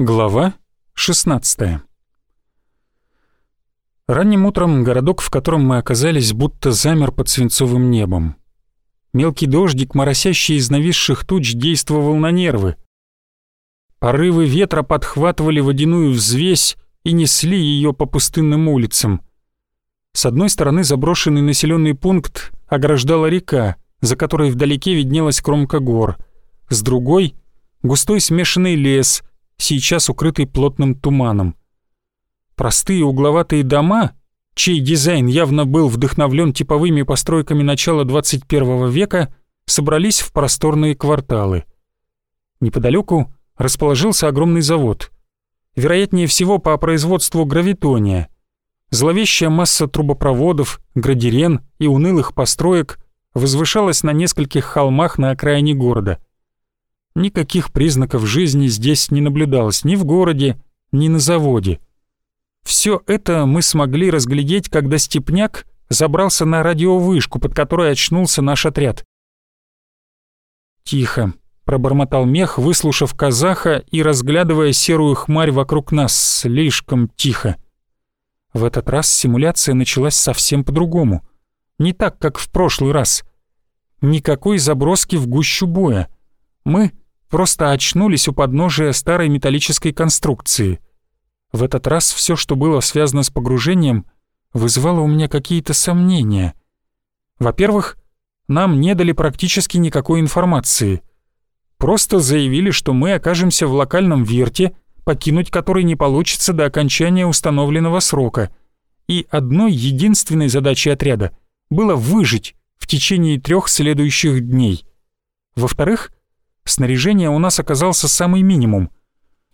Глава 16 Ранним утром городок, в котором мы оказались, будто замер под свинцовым небом. Мелкий дождик, моросящий из нависших туч, действовал на нервы. Порывы ветра подхватывали водяную взвесь и несли ее по пустынным улицам. С одной стороны заброшенный населенный пункт ограждала река, за которой вдалеке виднелась кромка гор. С другой — густой смешанный лес — сейчас укрытый плотным туманом. Простые угловатые дома, чей дизайн явно был вдохновлен типовыми постройками начала 21 века, собрались в просторные кварталы. Неподалеку расположился огромный завод. Вероятнее всего по производству гравитония. Зловещая масса трубопроводов, градирен и унылых построек возвышалась на нескольких холмах на окраине города – Никаких признаков жизни здесь не наблюдалось ни в городе, ни на заводе. Все это мы смогли разглядеть, когда Степняк забрался на радиовышку, под которой очнулся наш отряд. «Тихо», — пробормотал мех, выслушав казаха и разглядывая серую хмарь вокруг нас, слишком тихо. В этот раз симуляция началась совсем по-другому. Не так, как в прошлый раз. Никакой заброски в гущу боя. Мы просто очнулись у подножия старой металлической конструкции. В этот раз все, что было связано с погружением, вызывало у меня какие-то сомнения. Во-первых, нам не дали практически никакой информации. Просто заявили, что мы окажемся в локальном верте, покинуть который не получится до окончания установленного срока. И одной единственной задачей отряда было выжить в течение трех следующих дней. Во-вторых, снаряжения у нас оказался самый минимум.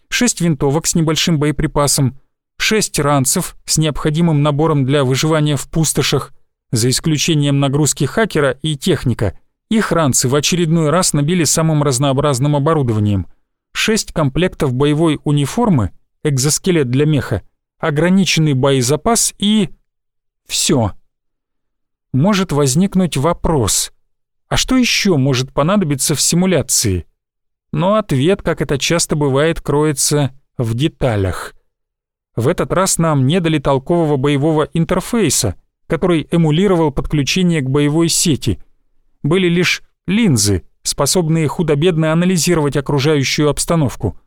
Шесть винтовок с небольшим боеприпасом, шесть ранцев с необходимым набором для выживания в пустошах, за исключением нагрузки хакера и техника. Их ранцы в очередной раз набили самым разнообразным оборудованием. Шесть комплектов боевой униформы, экзоскелет для меха, ограниченный боезапас и... все. Может возникнуть вопрос, а что еще может понадобиться в симуляции? Но ответ, как это часто бывает, кроется в деталях. В этот раз нам не дали толкового боевого интерфейса, который эмулировал подключение к боевой сети. Были лишь линзы, способные худо-бедно анализировать окружающую обстановку.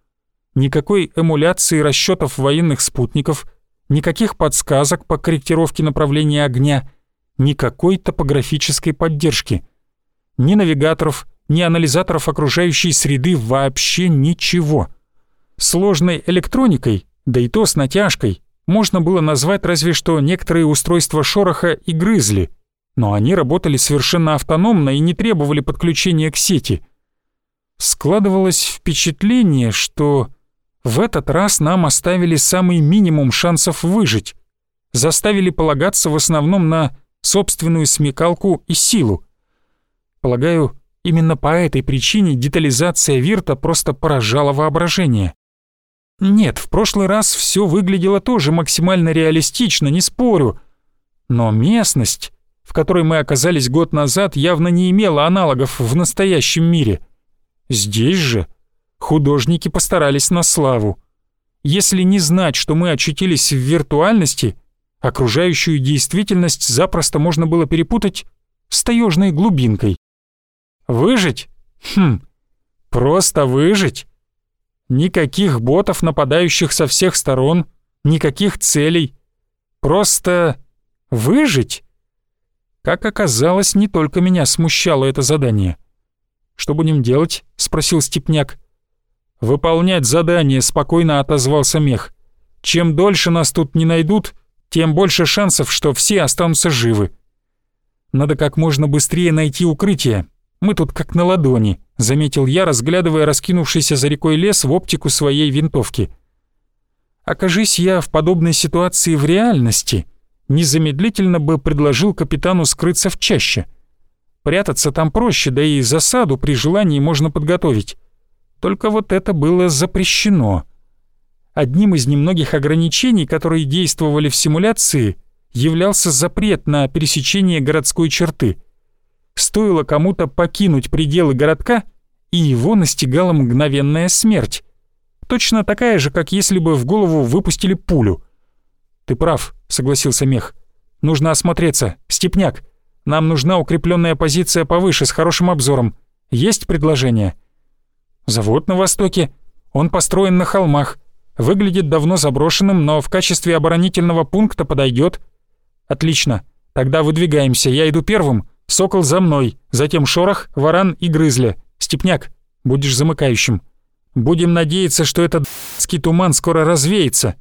Никакой эмуляции расчетов военных спутников, никаких подсказок по корректировке направления огня, никакой топографической поддержки — ни навигаторов, ни анализаторов окружающей среды вообще ничего. Сложной электроникой, да и то с натяжкой, можно было назвать разве что некоторые устройства шороха и грызли, но они работали совершенно автономно и не требовали подключения к сети. Складывалось впечатление, что в этот раз нам оставили самый минимум шансов выжить, заставили полагаться в основном на собственную смекалку и силу. Полагаю, именно по этой причине детализация Вирта просто поражала воображение. Нет, в прошлый раз все выглядело тоже максимально реалистично, не спорю. Но местность, в которой мы оказались год назад, явно не имела аналогов в настоящем мире. Здесь же художники постарались на славу. Если не знать, что мы очутились в виртуальности, окружающую действительность запросто можно было перепутать с таежной глубинкой. Выжить? Хм, просто выжить. Никаких ботов, нападающих со всех сторон, никаких целей. Просто выжить? Как оказалось, не только меня смущало это задание. «Что будем делать?» — спросил Степняк. «Выполнять задание», — спокойно отозвался Мех. «Чем дольше нас тут не найдут, тем больше шансов, что все останутся живы. Надо как можно быстрее найти укрытие, мы тут как на ладони», — заметил я, разглядывая раскинувшийся за рекой лес в оптику своей винтовки. «Окажись я в подобной ситуации в реальности», незамедлительно бы предложил капитану скрыться в чаще. Прятаться там проще, да и засаду при желании можно подготовить. Только вот это было запрещено. Одним из немногих ограничений, которые действовали в симуляции, являлся запрет на пересечение городской черты — Стоило кому-то покинуть пределы городка, и его настигала мгновенная смерть. Точно такая же, как если бы в голову выпустили пулю. «Ты прав», — согласился Мех. «Нужно осмотреться. Степняк, нам нужна укрепленная позиция повыше с хорошим обзором. Есть предложение?» «Завод на востоке. Он построен на холмах. Выглядит давно заброшенным, но в качестве оборонительного пункта подойдет. «Отлично. Тогда выдвигаемся. Я иду первым. Сокол за мной. Затем Шорох, Варан и Грызля. Степняк, будешь замыкающим. Будем надеяться, что этот ский туман скоро развеется».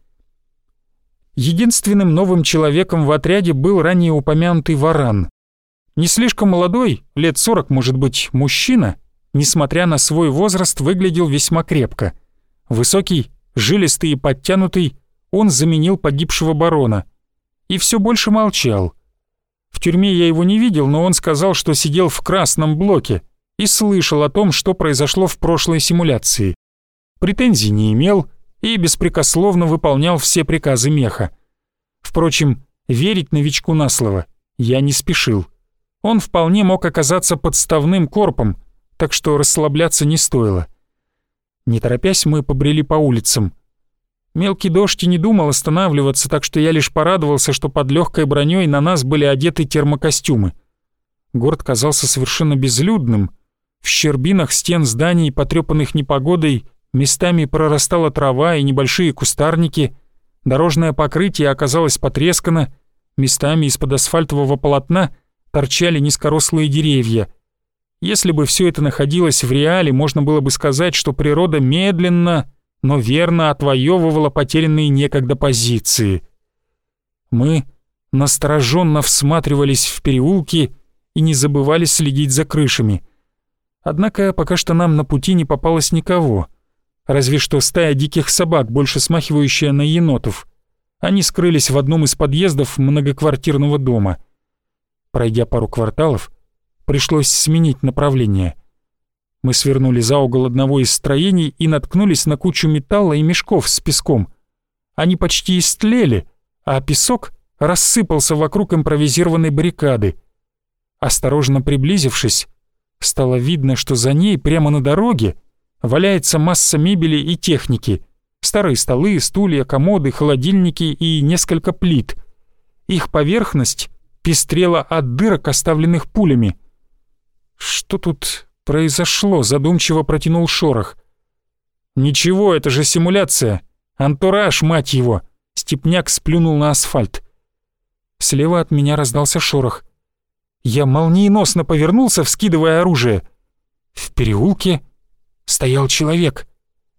Единственным новым человеком в отряде был ранее упомянутый Варан. Не слишком молодой, лет сорок, может быть, мужчина, несмотря на свой возраст, выглядел весьма крепко. Высокий, жилистый и подтянутый, он заменил погибшего барона. И все больше молчал. В тюрьме я его не видел, но он сказал, что сидел в красном блоке и слышал о том, что произошло в прошлой симуляции. Претензий не имел и беспрекословно выполнял все приказы меха. Впрочем, верить новичку на слово я не спешил. Он вполне мог оказаться подставным корпом, так что расслабляться не стоило. Не торопясь, мы побрели по улицам. Мелкий дождь и не думал останавливаться, так что я лишь порадовался, что под легкой броней на нас были одеты термокостюмы. Город казался совершенно безлюдным. В щербинах стен зданий, потрепанных непогодой, местами прорастала трава и небольшие кустарники. Дорожное покрытие оказалось потрескано, местами из-под асфальтового полотна торчали низкорослые деревья — если бы все это находилось в реале, можно было бы сказать, что природа медленно, но верно отвоевывала потерянные некогда позиции. Мы настороженно всматривались в переулки и не забывали следить за крышами. Однако пока что нам на пути не попалось никого, разве что стая диких собак, больше смахивающая на енотов. Они скрылись в одном из подъездов многоквартирного дома. Пройдя пару кварталов, Пришлось сменить направление. Мы свернули за угол одного из строений и наткнулись на кучу металла и мешков с песком. Они почти истлели, а песок рассыпался вокруг импровизированной баррикады. Осторожно приблизившись, стало видно, что за ней прямо на дороге валяется масса мебели и техники. Старые столы, стулья, комоды, холодильники и несколько плит. Их поверхность пестрела от дырок, оставленных пулями. «Что тут произошло?» — задумчиво протянул шорох. «Ничего, это же симуляция. Антураж, мать его!» Степняк сплюнул на асфальт. Слева от меня раздался шорох. Я молниеносно повернулся, вскидывая оружие. В переулке стоял человек.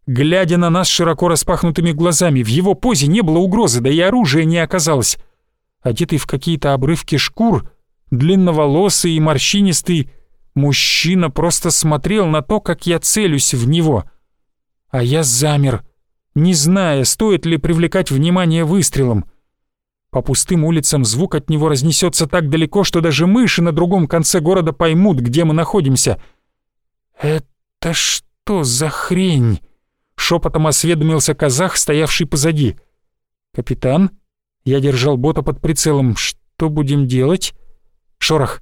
Глядя на нас широко распахнутыми глазами, в его позе не было угрозы, да и оружия не оказалось. Одетый в какие-то обрывки шкур, длинноволосый и морщинистый, Мужчина просто смотрел на то, как я целюсь в него. А я замер, не зная, стоит ли привлекать внимание выстрелом. По пустым улицам звук от него разнесется так далеко, что даже мыши на другом конце города поймут, где мы находимся. «Это что за хрень?» — шепотом осведомился казах, стоявший позади. «Капитан?» Я держал бота под прицелом. «Что будем делать?» «Шорох,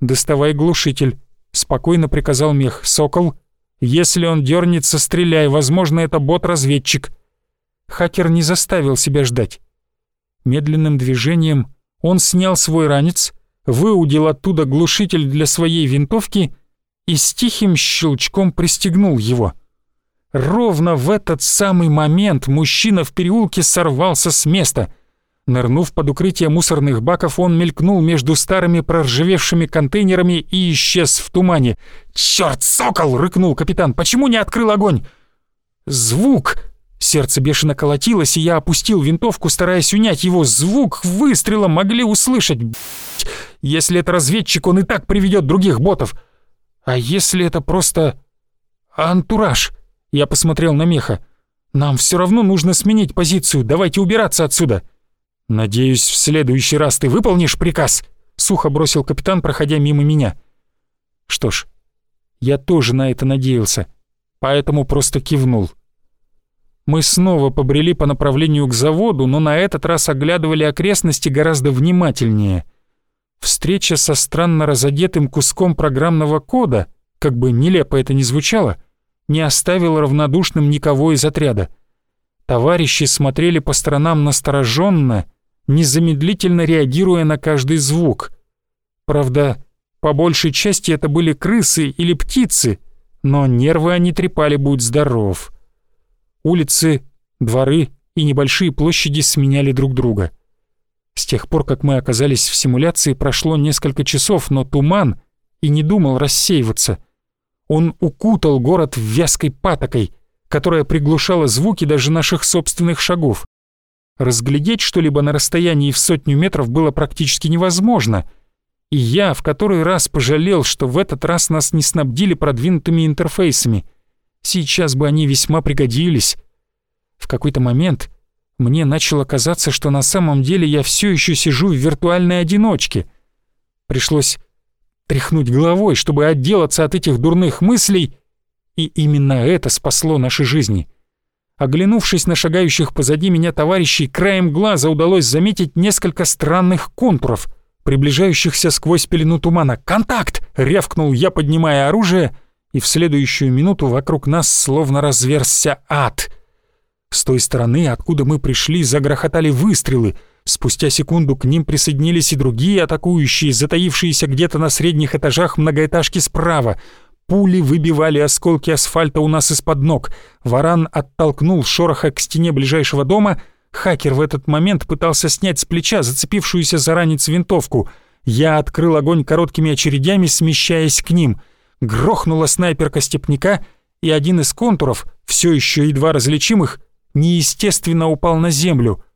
доставай глушитель. Спокойно приказал мех. «Сокол, если он дернется, стреляй, возможно, это бот-разведчик». Хакер не заставил себя ждать. Медленным движением он снял свой ранец, выудил оттуда глушитель для своей винтовки и с тихим щелчком пристегнул его. Ровно в этот самый момент мужчина в переулке сорвался с места — Нырнув под укрытие мусорных баков, он мелькнул между старыми проржавевшими контейнерами и исчез в тумане. «Чёрт, сокол!» — рыкнул капитан. «Почему не открыл огонь?» «Звук!» Сердце бешено колотилось, и я опустил винтовку, стараясь унять его. Звук выстрела могли услышать. Если это разведчик, он и так приведет других ботов. А если это просто... антураж? Я посмотрел на меха. Нам все равно нужно сменить позицию. Давайте убираться отсюда. «Надеюсь, в следующий раз ты выполнишь приказ», — сухо бросил капитан, проходя мимо меня. Что ж, я тоже на это надеялся, поэтому просто кивнул. Мы снова побрели по направлению к заводу, но на этот раз оглядывали окрестности гораздо внимательнее. Встреча со странно разодетым куском программного кода, как бы нелепо это ни звучало, не оставил равнодушным никого из отряда. Товарищи смотрели по сторонам настороженно, незамедлительно реагируя на каждый звук. Правда, по большей части это были крысы или птицы, но нервы они трепали, будь здоров. Улицы, дворы и небольшие площади сменяли друг друга. С тех пор, как мы оказались в симуляции, прошло несколько часов, но туман и не думал рассеиваться. Он укутал город вязкой патокой, которая приглушала звуки даже наших собственных шагов. Разглядеть что-либо на расстоянии в сотню метров было практически невозможно, и я в который раз пожалел, что в этот раз нас не снабдили продвинутыми интерфейсами. Сейчас бы они весьма пригодились. В какой-то момент мне начало казаться, что на самом деле я все еще сижу в виртуальной одиночке. Пришлось тряхнуть головой, чтобы отделаться от этих дурных мыслей, и именно это спасло наши жизни. Оглянувшись на шагающих позади меня товарищей, краем глаза удалось заметить несколько странных контуров, приближающихся сквозь пелену тумана. «Контакт!» — рявкнул я, поднимая оружие, и в следующую минуту вокруг нас словно разверзся ад. С той стороны, откуда мы пришли, загрохотали выстрелы — Спустя секунду к ним присоединились и другие атакующие, затаившиеся где-то на средних этажах многоэтажки справа. Пули выбивали осколки асфальта у нас из-под ног. Варан оттолкнул шороха к стене ближайшего дома. Хакер в этот момент пытался снять с плеча зацепившуюся за ранец винтовку. Я открыл огонь короткими очередями, смещаясь к ним. Грохнула снайперка степняка, и один из контуров, все еще едва различимых, неестественно упал на землю —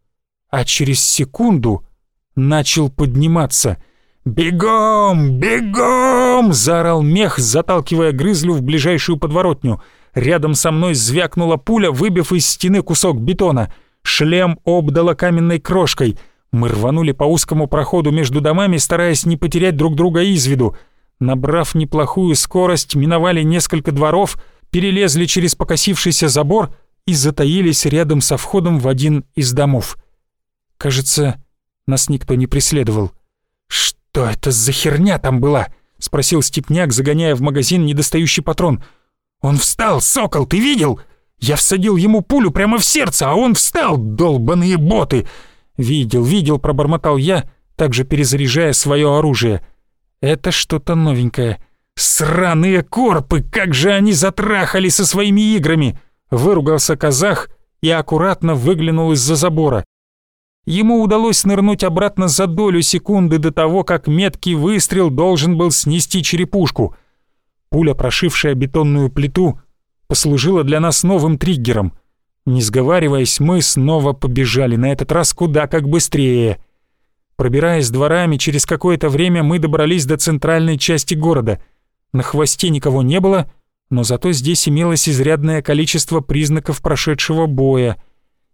а через секунду начал подниматься. «Бегом! Бегом!» — заорал мех, заталкивая грызлю в ближайшую подворотню. Рядом со мной звякнула пуля, выбив из стены кусок бетона. Шлем обдало каменной крошкой. Мы рванули по узкому проходу между домами, стараясь не потерять друг друга из виду. Набрав неплохую скорость, миновали несколько дворов, перелезли через покосившийся забор и затаились рядом со входом в один из домов. Кажется, нас никто не преследовал. «Что это за херня там была?» — спросил Степняк, загоняя в магазин недостающий патрон. «Он встал, сокол, ты видел? Я всадил ему пулю прямо в сердце, а он встал, долбаные боты!» «Видел, видел», — пробормотал я, также перезаряжая свое оружие. «Это что-то новенькое. Сраные корпы, как же они затрахали со своими играми!» Выругался казах и аккуратно выглянул из-за забора. Ему удалось нырнуть обратно за долю секунды до того, как меткий выстрел должен был снести черепушку. Пуля, прошившая бетонную плиту, послужила для нас новым триггером. Не сговариваясь, мы снова побежали, на этот раз куда как быстрее. Пробираясь дворами, через какое-то время мы добрались до центральной части города. На хвосте никого не было, но зато здесь имелось изрядное количество признаков прошедшего боя —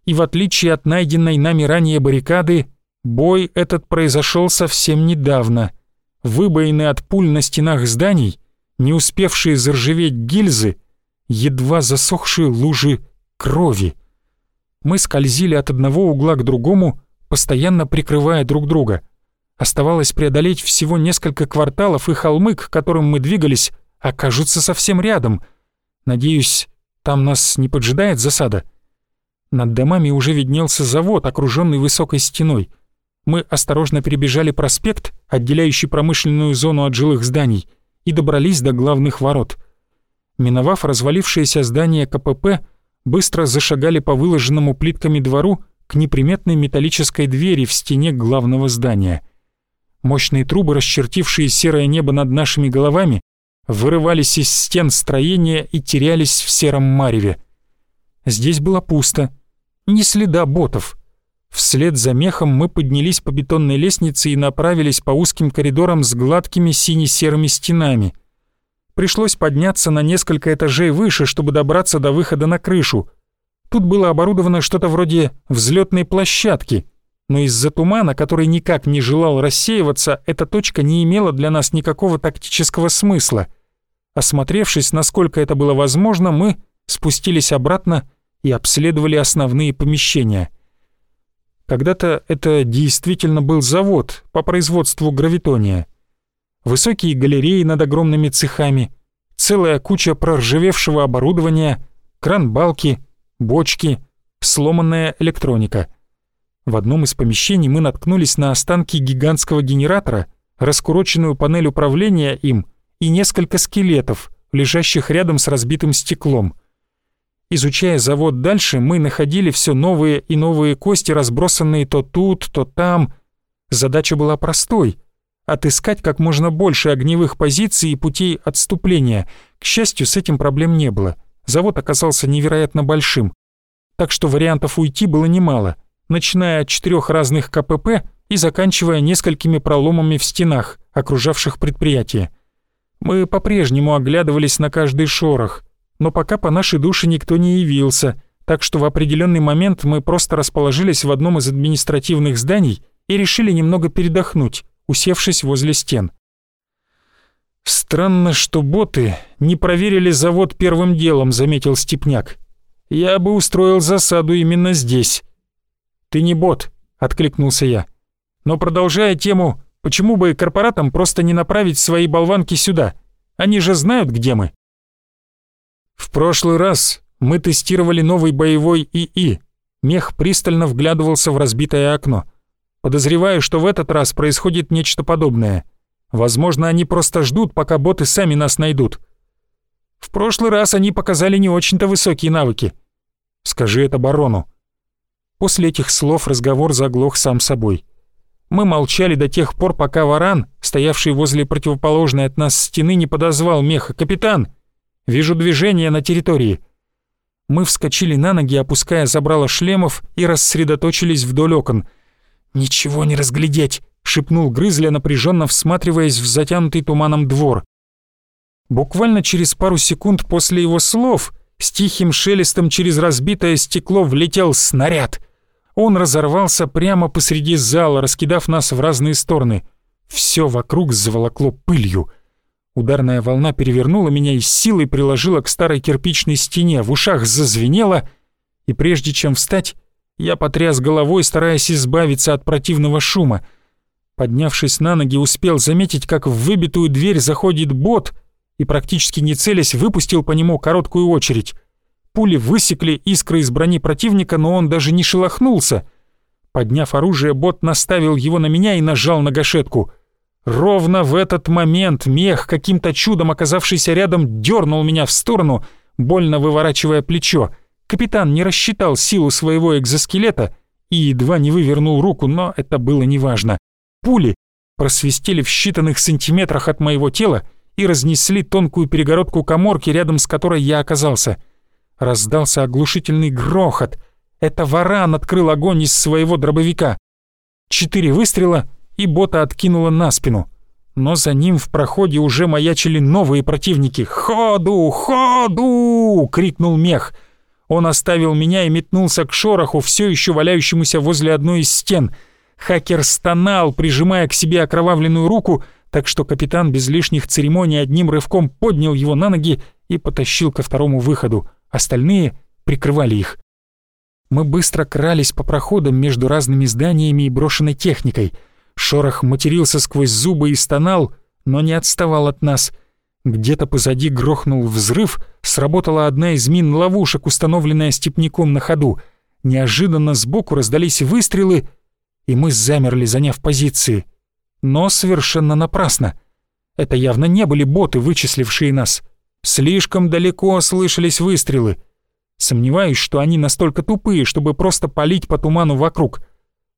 и в отличие от найденной нами ранее баррикады, бой этот произошел совсем недавно. Выбоины от пуль на стенах зданий, не успевшие заржаветь гильзы, едва засохшие лужи крови. Мы скользили от одного угла к другому, постоянно прикрывая друг друга. Оставалось преодолеть всего несколько кварталов, и холмы, к которым мы двигались, окажутся совсем рядом. Надеюсь, там нас не поджидает засада?» Над домами уже виднелся завод, окруженный высокой стеной. Мы осторожно перебежали проспект, отделяющий промышленную зону от жилых зданий, и добрались до главных ворот. Миновав развалившееся здание КПП, быстро зашагали по выложенному плитками двору к неприметной металлической двери в стене главного здания. Мощные трубы, расчертившие серое небо над нашими головами, вырывались из стен строения и терялись в сером мареве. Здесь было пусто — ни следа ботов. Вслед за мехом мы поднялись по бетонной лестнице и направились по узким коридорам с гладкими сине-серыми стенами. Пришлось подняться на несколько этажей выше, чтобы добраться до выхода на крышу. Тут было оборудовано что-то вроде взлетной площадки, но из-за тумана, который никак не желал рассеиваться, эта точка не имела для нас никакого тактического смысла. Осмотревшись, насколько это было возможно, мы спустились обратно и обследовали основные помещения. Когда-то это действительно был завод по производству гравитония. Высокие галереи над огромными цехами, целая куча проржавевшего оборудования, кран-балки, бочки, сломанная электроника. В одном из помещений мы наткнулись на останки гигантского генератора, раскуроченную панель управления им и несколько скелетов, лежащих рядом с разбитым стеклом. Изучая завод дальше, мы находили все новые и новые кости, разбросанные то тут, то там. Задача была простой — отыскать как можно больше огневых позиций и путей отступления. К счастью, с этим проблем не было. Завод оказался невероятно большим. Так что вариантов уйти было немало, начиная от четырех разных КПП и заканчивая несколькими проломами в стенах, окружавших предприятие. Мы по-прежнему оглядывались на каждый шорох, но пока по нашей душе никто не явился, так что в определенный момент мы просто расположились в одном из административных зданий и решили немного передохнуть, усевшись возле стен. «Странно, что боты не проверили завод первым делом», — заметил Степняк. «Я бы устроил засаду именно здесь». «Ты не бот», — откликнулся я. «Но продолжая тему Почему бы корпоратам просто не направить свои болванки сюда? Они же знают, где мы. В прошлый раз мы тестировали новый боевой ИИ. Мех пристально вглядывался в разбитое окно. Подозреваю, что в этот раз происходит нечто подобное. Возможно, они просто ждут, пока боты сами нас найдут. В прошлый раз они показали не очень-то высокие навыки. Скажи это барону. После этих слов разговор заглох сам собой. Мы молчали до тех пор, пока варан, стоявший возле противоположной от нас стены, не подозвал меха. «Капитан! Вижу движение на территории!» Мы вскочили на ноги, опуская забрало шлемов и рассредоточились вдоль окон. «Ничего не разглядеть!» — шепнул Грызля, напряженно всматриваясь в затянутый туманом двор. Буквально через пару секунд после его слов с тихим шелестом через разбитое стекло влетел снаряд — он разорвался прямо посреди зала, раскидав нас в разные стороны. Все вокруг заволокло пылью. Ударная волна перевернула меня и с силой приложила к старой кирпичной стене, в ушах зазвенело, и прежде чем встать, я потряс головой, стараясь избавиться от противного шума. Поднявшись на ноги, успел заметить, как в выбитую дверь заходит бот и, практически не целясь, выпустил по нему короткую очередь. Пули высекли искры из брони противника, но он даже не шелохнулся. Подняв оружие, бот наставил его на меня и нажал на гашетку. Ровно в этот момент мех, каким-то чудом оказавшийся рядом, дернул меня в сторону, больно выворачивая плечо. Капитан не рассчитал силу своего экзоскелета и едва не вывернул руку, но это было неважно. Пули просвистели в считанных сантиметрах от моего тела и разнесли тонкую перегородку коморки, рядом с которой я оказался — Раздался оглушительный грохот. Это варан открыл огонь из своего дробовика. Четыре выстрела, и бота откинуло на спину. Но за ним в проходе уже маячили новые противники. «Ходу! Ходу!» — крикнул мех. Он оставил меня и метнулся к шороху, все еще валяющемуся возле одной из стен. Хакер стонал, прижимая к себе окровавленную руку, так что капитан без лишних церемоний одним рывком поднял его на ноги и потащил ко второму выходу остальные прикрывали их. Мы быстро крались по проходам между разными зданиями и брошенной техникой. Шорох матерился сквозь зубы и стонал, но не отставал от нас. Где-то позади грохнул взрыв, сработала одна из мин-ловушек, установленная степняком на ходу. Неожиданно сбоку раздались выстрелы, и мы замерли, заняв позиции. Но совершенно напрасно. Это явно не были боты, вычислившие нас. Слишком далеко слышались выстрелы. Сомневаюсь, что они настолько тупые, чтобы просто палить по туману вокруг.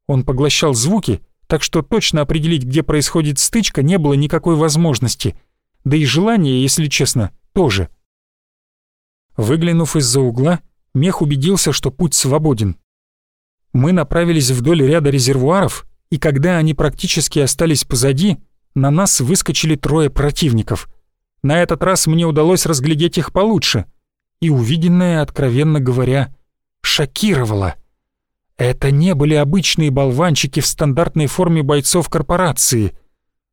Он поглощал звуки, так что точно определить, где происходит стычка, не было никакой возможности. Да и желания, если честно, тоже. Выглянув из-за угла, Мех убедился, что путь свободен. Мы направились вдоль ряда резервуаров, и когда они практически остались позади, на нас выскочили трое противников — на этот раз мне удалось разглядеть их получше, и увиденное, откровенно говоря, шокировало. Это не были обычные болванчики в стандартной форме бойцов корпорации.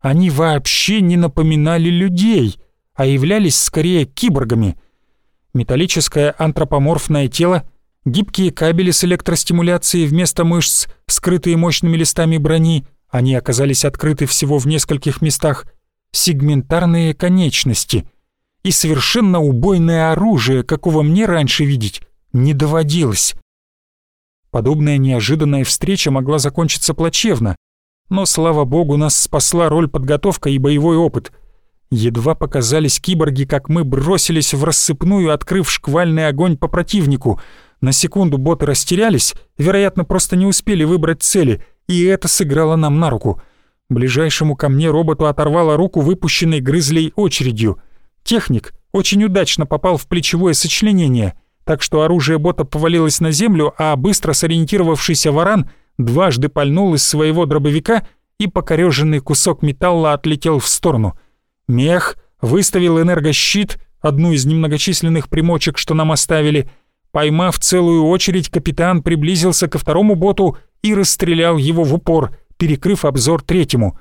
Они вообще не напоминали людей, а являлись скорее киборгами. Металлическое антропоморфное тело, гибкие кабели с электростимуляцией вместо мышц, скрытые мощными листами брони, они оказались открыты всего в нескольких местах — сегментарные конечности, и совершенно убойное оружие, какого мне раньше видеть не доводилось. Подобная неожиданная встреча могла закончиться плачевно, но, слава богу, нас спасла роль подготовка и боевой опыт. Едва показались киборги, как мы бросились в рассыпную, открыв шквальный огонь по противнику. На секунду боты растерялись, вероятно, просто не успели выбрать цели, и это сыграло нам на руку. Ближайшему ко мне роботу оторвало руку выпущенной грызлей очередью. Техник очень удачно попал в плечевое сочленение, так что оружие бота повалилось на землю, а быстро сориентировавшийся варан дважды пальнул из своего дробовика и покореженный кусок металла отлетел в сторону — Мех выставил энергощит, одну из немногочисленных примочек, что нам оставили. Поймав целую очередь, капитан приблизился ко второму боту и расстрелял его в упор, перекрыв обзор третьему.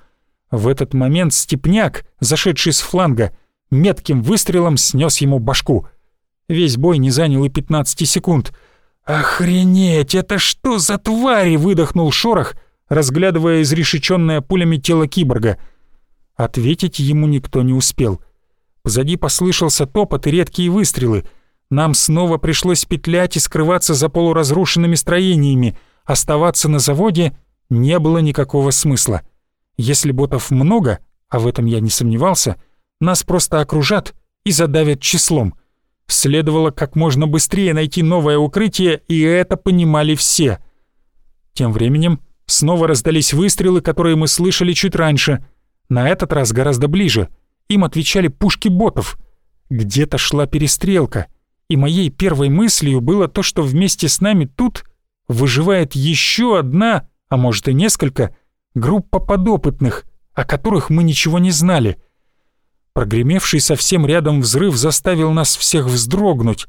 В этот момент степняк, зашедший с фланга, метким выстрелом снес ему башку. Весь бой не занял и 15 секунд. «Охренеть, это что за твари?» — выдохнул Шорох, разглядывая изрешеченное пулями тело киборга — Ответить ему никто не успел. Позади послышался топот и редкие выстрелы. Нам снова пришлось петлять и скрываться за полуразрушенными строениями. Оставаться на заводе не было никакого смысла. Если ботов много, а в этом я не сомневался, нас просто окружат и задавят числом. Следовало как можно быстрее найти новое укрытие, и это понимали все. Тем временем снова раздались выстрелы, которые мы слышали чуть раньше — на этот раз гораздо ближе. Им отвечали пушки ботов. Где-то шла перестрелка. И моей первой мыслью было то, что вместе с нами тут выживает еще одна, а может и несколько, группа подопытных, о которых мы ничего не знали. Прогремевший совсем рядом взрыв заставил нас всех вздрогнуть.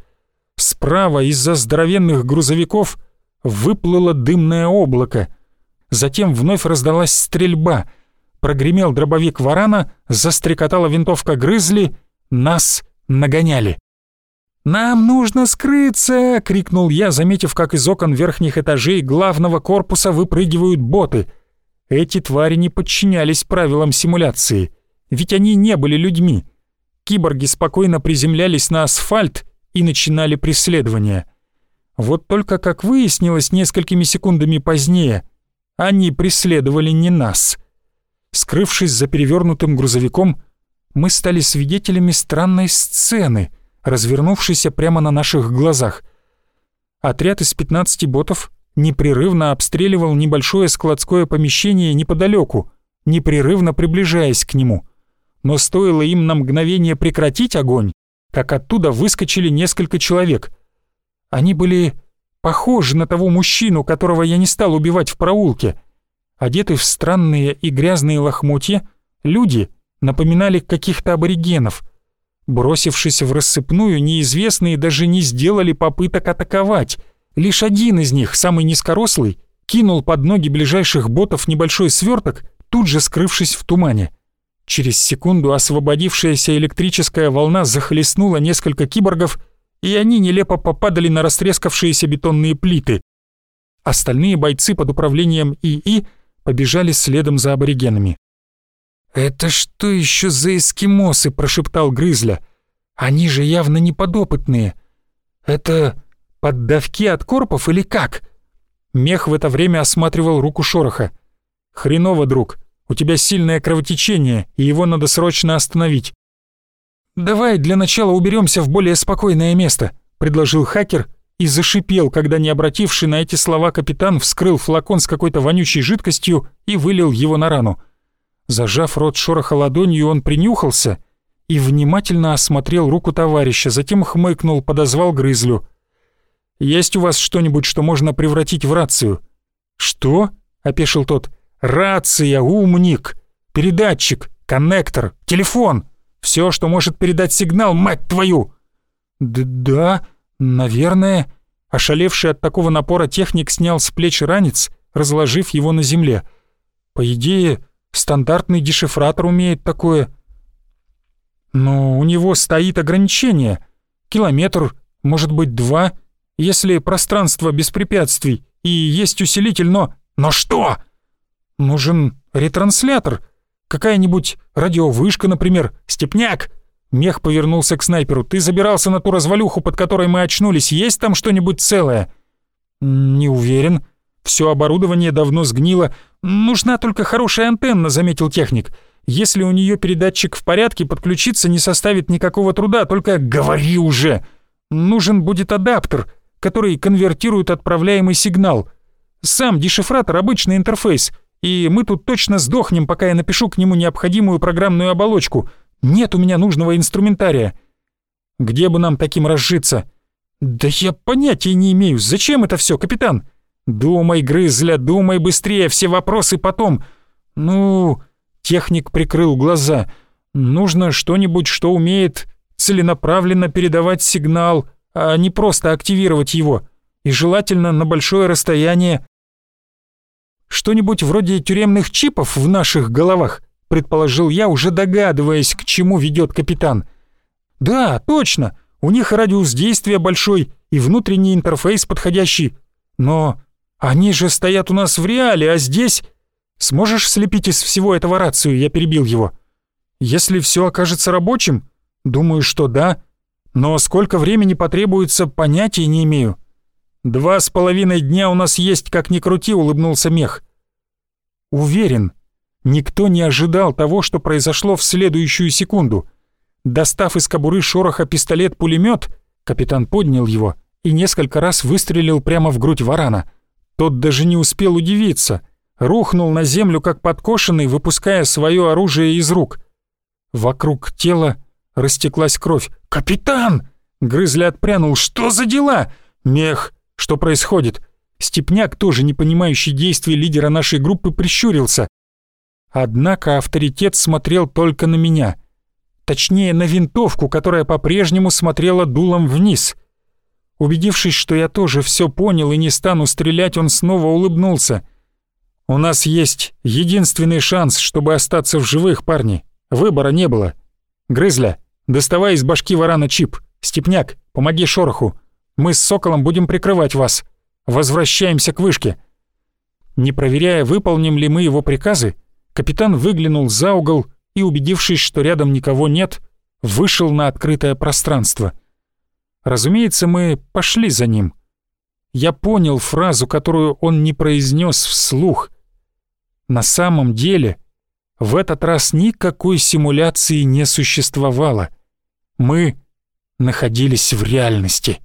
Справа из-за здоровенных грузовиков выплыло дымное облако. Затем вновь раздалась стрельба — прогремел дробовик варана, застрекотала винтовка грызли, нас нагоняли. «Нам нужно скрыться!» — крикнул я, заметив, как из окон верхних этажей главного корпуса выпрыгивают боты. Эти твари не подчинялись правилам симуляции, ведь они не были людьми. Киборги спокойно приземлялись на асфальт и начинали преследование. Вот только, как выяснилось несколькими секундами позднее, они преследовали не нас — Скрывшись за перевернутым грузовиком, мы стали свидетелями странной сцены, развернувшейся прямо на наших глазах. Отряд из 15 ботов непрерывно обстреливал небольшое складское помещение неподалеку, непрерывно приближаясь к нему. Но стоило им на мгновение прекратить огонь, как оттуда выскочили несколько человек. Они были похожи на того мужчину, которого я не стал убивать в проулке — Одеты в странные и грязные лохмотья, люди напоминали каких-то аборигенов. Бросившись в рассыпную, неизвестные даже не сделали попыток атаковать. Лишь один из них, самый низкорослый, кинул под ноги ближайших ботов небольшой сверток, тут же скрывшись в тумане. Через секунду освободившаяся электрическая волна захлестнула несколько киборгов, и они нелепо попадали на растрескавшиеся бетонные плиты. Остальные бойцы под управлением ИИ — побежали следом за аборигенами. «Это что еще за эскимосы?» — прошептал Грызля. «Они же явно не подопытные. Это поддавки от корпов или как?» Мех в это время осматривал руку Шороха. «Хреново, друг, у тебя сильное кровотечение, и его надо срочно остановить». «Давай для начала уберемся в более спокойное место», — предложил хакер и зашипел, когда не обративший на эти слова капитан вскрыл флакон с какой-то вонючей жидкостью и вылил его на рану. Зажав рот шороха ладонью, он принюхался и внимательно осмотрел руку товарища, затем хмыкнул, подозвал грызлю. «Есть у вас что-нибудь, что можно превратить в рацию?» «Что?» — опешил тот. «Рация, умник! Передатчик, коннектор, телефон! Все, что может передать сигнал, мать твою!» «Да?» «Наверное...» Ошалевший от такого напора техник снял с плеч ранец, разложив его на земле. «По идее, стандартный дешифратор умеет такое...» «Но у него стоит ограничение. Километр, может быть, два, если пространство без препятствий и есть усилитель, но... Но что?» «Нужен ретранслятор. Какая-нибудь радиовышка, например. Степняк! Мех повернулся к снайперу. «Ты забирался на ту развалюху, под которой мы очнулись. Есть там что-нибудь целое?» «Не уверен. Все оборудование давно сгнило. Нужна только хорошая антенна», — заметил техник. «Если у нее передатчик в порядке, подключиться не составит никакого труда, только говори уже. Нужен будет адаптер, который конвертирует отправляемый сигнал. Сам дешифратор — обычный интерфейс, и мы тут точно сдохнем, пока я напишу к нему необходимую программную оболочку». Нет у меня нужного инструментария. Где бы нам таким разжиться? Да я понятия не имею. Зачем это все, капитан? Думай, грызля, думай быстрее, все вопросы потом. Ну, техник прикрыл глаза. Нужно что-нибудь, что умеет целенаправленно передавать сигнал, а не просто активировать его. И желательно на большое расстояние. Что-нибудь вроде тюремных чипов в наших головах предположил я, уже догадываясь, к чему ведет капитан. «Да, точно, у них радиус действия большой и внутренний интерфейс подходящий. Но они же стоят у нас в реале, а здесь... Сможешь слепить из всего этого рацию?» Я перебил его. «Если все окажется рабочим, думаю, что да. Но сколько времени потребуется, понятия не имею». «Два с половиной дня у нас есть, как ни крути», — улыбнулся мех. «Уверен, Никто не ожидал того, что произошло в следующую секунду. Достав из кобуры шороха пистолет-пулемет, капитан поднял его и несколько раз выстрелил прямо в грудь варана. Тот даже не успел удивиться. Рухнул на землю, как подкошенный, выпуская свое оружие из рук. Вокруг тела растеклась кровь. «Капитан!» Грызли отпрянул. «Что за дела?» «Мех! Что происходит?» Степняк, тоже не понимающий действий лидера нашей группы, прищурился. Однако авторитет смотрел только на меня. Точнее, на винтовку, которая по-прежнему смотрела дулом вниз. Убедившись, что я тоже все понял и не стану стрелять, он снова улыбнулся. «У нас есть единственный шанс, чтобы остаться в живых, парни. Выбора не было. Грызля, доставай из башки варана чип. Степняк, помоги шороху. Мы с Соколом будем прикрывать вас. Возвращаемся к вышке». Не проверяя, выполним ли мы его приказы, Капитан выглянул за угол и, убедившись, что рядом никого нет, вышел на открытое пространство. Разумеется, мы пошли за ним. Я понял фразу, которую он не произнес вслух. На самом деле, в этот раз никакой симуляции не существовало. Мы находились в реальности.